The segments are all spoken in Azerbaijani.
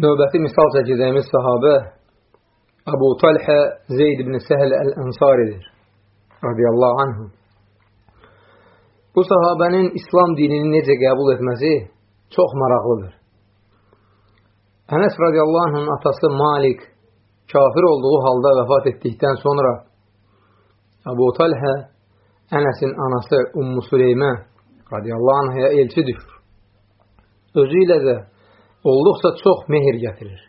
Növbəti misal çəkəcəyimiz sahabə Əbu Talhə Zeyd ibn Səhl Əl-Ənsaridir. Radiyallahu anhu. Bu sahabənin İslam dinini necə qəbul etməsi çox maraqlıdır. Ənəs radiyallahu anhın atası Malik kafir olduğu halda vəfat etdikdən sonra Əbu Talhə Ənəsin anası Ummu Süleymə radiyallahu anhaya elçi düşür. Özü ilə də olduqca çox mehir gətirir.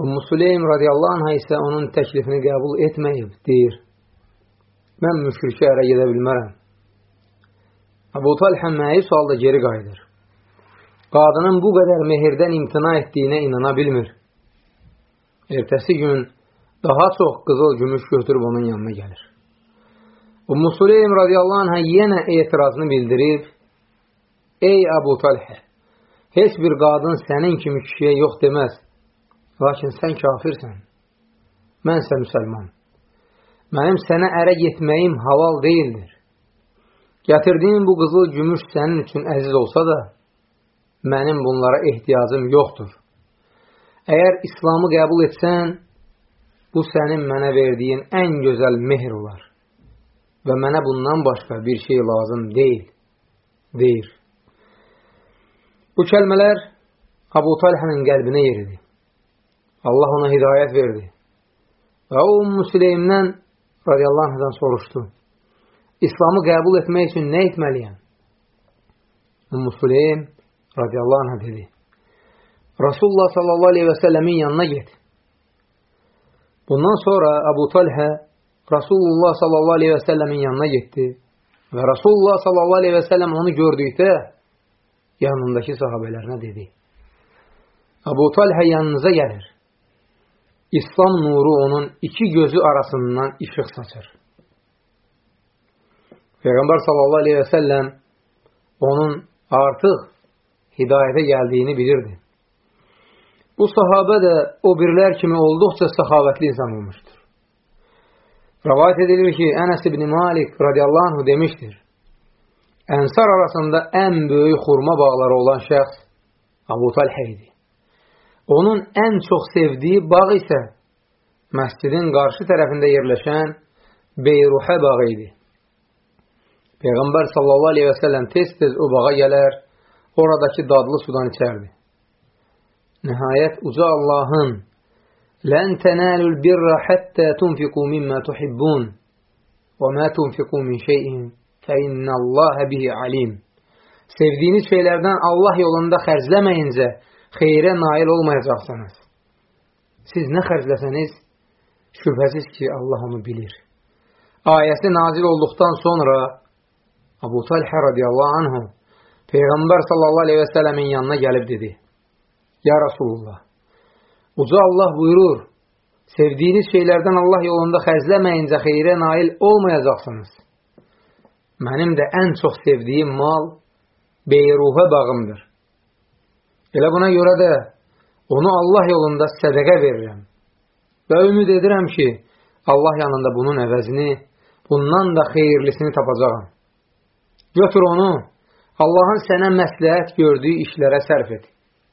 Ümmü Süleym radiyallahu anhə isə onun təklifini qəbul etməyib, deyir, mən müşrikə ərə gedə bilmərəm. Əbu Talhə məyus halda geri qayıdır. Qadının bu qədər mehirdən imtina etdiyinə inana bilmir. Ertəsi gün daha çox qızıl gümüş götürüb onun yanına gəlir. Ümmü Süleym radiyallahu anhə yenə etirazını bildirib, Ey Əbu Talhə, Heç bir qadın sənin kimi kişiyə yox deməz. Lakin sən kafirsən. Mənsə müsəlman. Mənim sənə ərə getməyim halal deyildir. Gətirdiyin bu qızıl gümüş sənin üçün əziz olsa da, mənim bunlara ehtiyacım yoxdur. Əgər İslamı qəbul etsən, bu sənin mənə verdiyin ən gözəl mehr olar və mənə bundan başqa bir şey lazım deyil, deyir. Bu kəlmələr Abu Talhənin qəlbinə yeridi. Allah ona hidayət verdi. Və o Ümmü Süleymdən radiyallahu anhdan soruşdu. İslamı qəbul etmək üçün nə etməliyəm? Ümmü Süleym radiyallahu anhə dedi. Rasulullah sallallahu aleyhi və səlləmin yanına get. Bundan sonra Abu Talhə Rasulullah sallallahu aleyhi və səlləmin yanına getdi və Rasulullah sallallahu aleyhi və səlləm onu gördükdə yanındakı sahabələrinə dedi. Əbu Talhə yanınıza gəlir. İslam nuru onun iki gözü arasından işıq saçır. Peyğəmbər sallallahu aleyhi və səlləm onun artıq hidayətə gəldiyini bilirdi. Bu sahabə də o birlər kimi olduqca səxavətli insan olmuşdur. Rəvayət edilir ki, Ənəs ibn Malik radiyallahu anhu demişdir. Ənsar arasında ən böyük xurma bağları olan şəxs Abu Talhə idi. Onun ən çox sevdiyi bağ isə məscidin qarşı tərəfində yerləşən Beyruhə bağı idi. Peyğəmbər sallallahu aleyhi və səlləm tez-tez o bağa gələr, oradakı dadlı sudan içərdi. Nəhayət uca Allahın Lən tənəlül birrə həttə tunfiqu mimmə tuhibbun və mə tunfiqu min şeyin فَاِنَّ اللّٰهَ بِهِ alim. Sevdiğiniz şeylerden Allah yolunda xərcləməyincə xeyrə nail olmayacaqsınız. Siz nə xərcləsəniz, şübhəsiz ki, Allah onu bilir. Ayəsi nazil olduqdan sonra Abu Talhə radiyallahu anhu Peyğəmbər sallallahu aleyhi və sələmin yanına gəlib dedi. Ya Rasulullah, uca Allah buyurur, sevdiyiniz şeylərdən Allah yolunda xərcləməyincə xeyrə nail olmayacaqsınız. Mənim də ən çox sevdiyim mal beyruhə bağımdır. Elə buna görə də onu Allah yolunda sədəqə verirəm. Və ümid edirəm ki, Allah yanında bunun əvəzini, bundan da xeyirlisini tapacağam. Götür onu, Allahın sənə məsləhət gördüyü işlərə sərf et.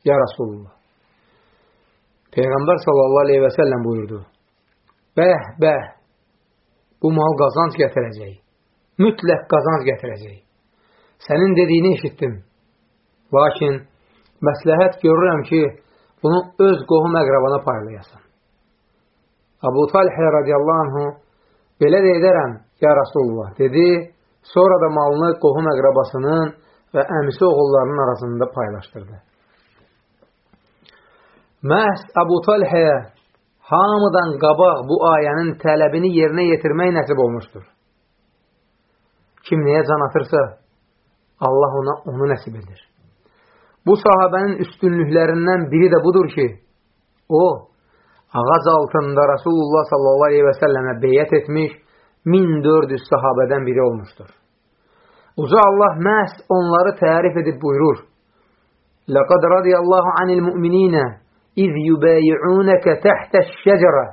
Ya Rasulullah. Peyğəmbər sallallahu aleyhi və səlləm buyurdu. Bəh, bəh, bu mal qazanc gətirəcək mütləq qazanc gətirəcək. Sənin dediyini eşitdim. Lakin məsləhət görürəm ki, bunu öz qohum əqrabana paylayasan. Abu Talhə radiyallahu anhu belə də edərəm, ya Rasulullah, dedi, sonra da malını qohum əqrabasının və əmisi oğullarının arasında paylaşdırdı. Məhz Abu Talhəyə hamıdan qabaq bu ayənin tələbini yerinə yetirmək nəsib olmuşdur. Kim nəyə can atırsa, Allah ona onu nəsib edir. Bu sahabənin üstünlüklərindən biri də budur ki, o, ağac altında Rasulullah sallallahu aleyhi və səlləmə beyyət etmiş 1400 sahabədən biri olmuşdur. Uca Allah məhz onları tərif edib buyurur. لَقَدْ رَضِيَ اللّٰهُ عَنِ الْمُؤْمِنِينَ إِذْ يُبَايِعُونَكَ تَحْتَ الشَّجَرَةِ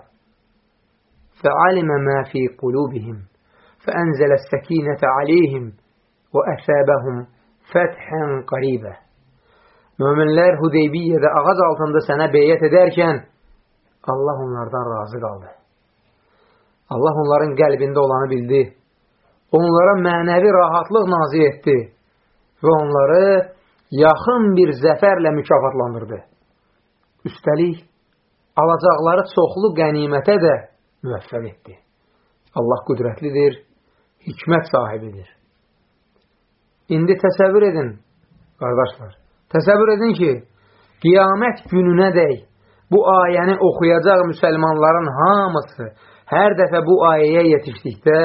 فَعَلِمَ مَا فِي قُلُوبِهِمْ فأنزل السكينة عليهم وأثابهم فتحا قريبا Möminlər Hudeybiyyədə ağac altında sənə beyyət edərkən Allah onlardan razı qaldı. Allah onların qəlbində olanı bildi. Onlara mənəvi rahatlıq nazil etdi və onları yaxın bir zəfərlə mükafatlandırdı. Üstəlik, alacaqları çoxlu qənimətə də müvəffəq etdi. Allah qüdrətlidir, hikmət sahibidir. İndi təsəvvür edin, qardaşlar, təsəvvür edin ki, qiyamət gününə dək bu ayəni oxuyacaq müsəlmanların hamısı hər dəfə bu ayəyə yetişdikdə,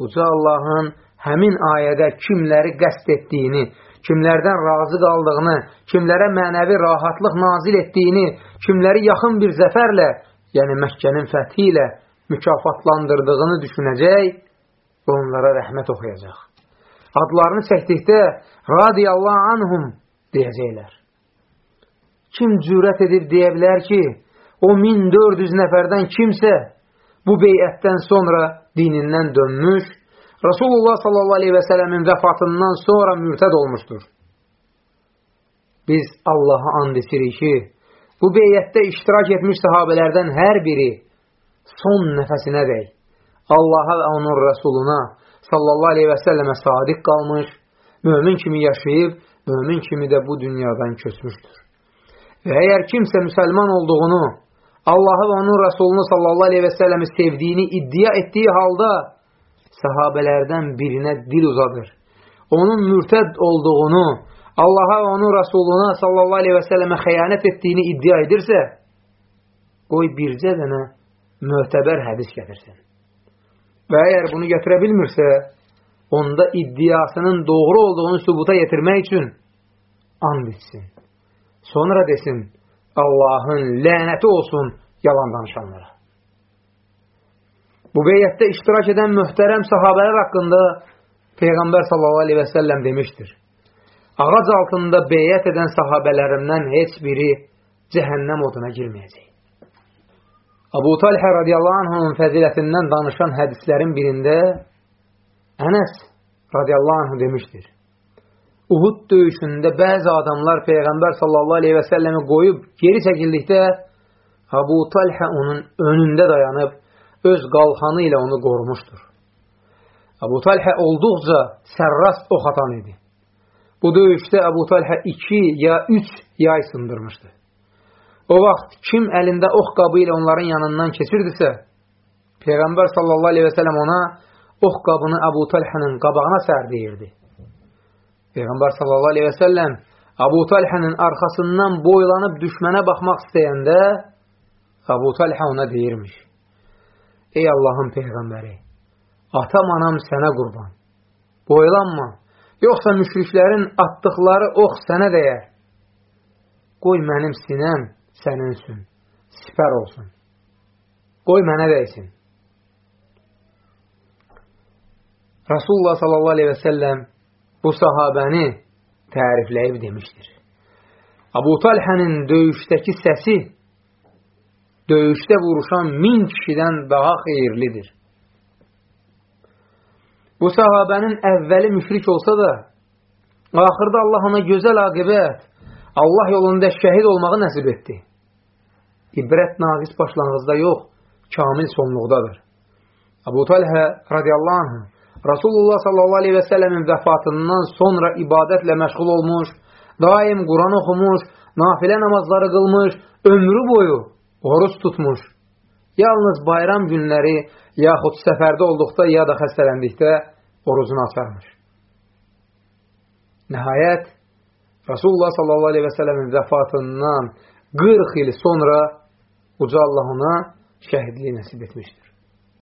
Uca Allahın həmin ayədə kimləri qəst etdiyini, kimlərdən razı qaldığını, kimlərə mənəvi rahatlıq nazil etdiyini, kimləri yaxın bir zəfərlə, yəni Məkkənin fəthi ilə mükafatlandırdığını düşünəcək və onlara rəhmət oxuyacaq. Adlarını çəkdikdə radiyallahu anhum deyəcəklər. Kim cürət edib deyə bilər ki, o 1400 nəfərdən kimsə bu beyətdən sonra dinindən dönmüş, Rasulullah sallallahu aleyhi və sələmin vəfatından sonra mürtəd olmuşdur. Biz Allaha and içirik ki, bu beyətdə iştirak etmiş sahabələrdən hər biri son nəfəsinə dək Allaha və onun rəsuluna sallallahu aleyhi və səlləmə sadiq qalmış, mömin kimi yaşayıb, mömin kimi də bu dünyadan köçmüşdür. Və əgər kimsə müsəlman olduğunu Allahı və onun Rasulunu sallallahu aleyhi və səlləmi sevdiyini iddia etdiyi halda səhabələrdən birinə dil uzadır. Onun mürtəd olduğunu, Allaha və onun Rasuluna sallallahu aleyhi və səlləmə xəyanət etdiyini iddia edirsə, qoy bircə dənə möhtəbər hədis gətirsin. Və əgər bunu gətirə bilmirsə, onda iddiasının doğru olduğunu sübuta yetirmək üçün and etsin. Sonra desin, Allahın lənəti olsun yalan danışanlara. Bu beyyətdə iştirak edən möhtərəm sahabələr haqqında Peyğəmbər sallallahu aleyhi və səlləm demişdir. Ağac altında beyyət edən sahabələrimdən heç biri cəhənnəm oduna girməyəcək. Abu Talhə radiyallahu anhunun fəzilətindən danışan hədislərin birində Ənəs radiyallahu anhu demişdir. Uhud döyüşündə bəzi adamlar Peyğəmbər sallallahu aleyhi və səlləmi qoyub geri çəkildikdə Abu Talhə onun önündə dayanıb öz qalxanı ilə onu qorumuşdur. Abu Talhə olduqca sərrast ox atan idi. Bu döyüşdə Abu Talhə iki ya üç yay sındırmışdı. O vaxt kim əlində ox qabı ilə onların yanından keçirdisə, Peyğəmbər sallallahu aleyhi və səlləm ona ox qabını Abu Talhənin qabağına sərdiyirdi. Peyğəmbər sallallahu aleyhi və səlləm Abu Talhənin arxasından boylanıb düşmənə baxmaq istəyəndə Abu Talhə ona deyirmiş. Ey Allahın Peyğəmbəri, atam anam sənə qurban. Boylanma, yoxsa müşriklərin atdıqları ox sənə dəyər. Qoy mənim sinəm sənin üçün sipər olsun. Qoy mənə dəysin. Rasulullah sallallahu aleyhi və səlləm bu sahabəni tərifləyib demişdir. Abu Talhənin döyüşdəki səsi döyüşdə vuruşan min kişidən daha xeyirlidir. Bu sahabənin əvvəli müşrik olsa da, axırda Allah ona gözəl aqibət, Allah yolunda şəhid olmağı nəsib etdi. İbrət naqis başlanğızda yox, kamil sonluqdadır. Abu Talhə radiyallahu anh Rasulullah sallallahu aleyhi və səlləmin vəfatından sonra ibadətlə məşğul olmuş, daim Quran oxumuş, nafilə namazları qılmış, ömrü boyu oruç tutmuş. Yalnız bayram günləri, yaxud səfərdə olduqda ya da xəstələndikdə orucunu açarmış. Nəhayət, Rasulullah sallallahu aleyhi və səlləmin vəfatından 40 il sonra Uca Allah ona şəhidliyi nəsib etmişdir.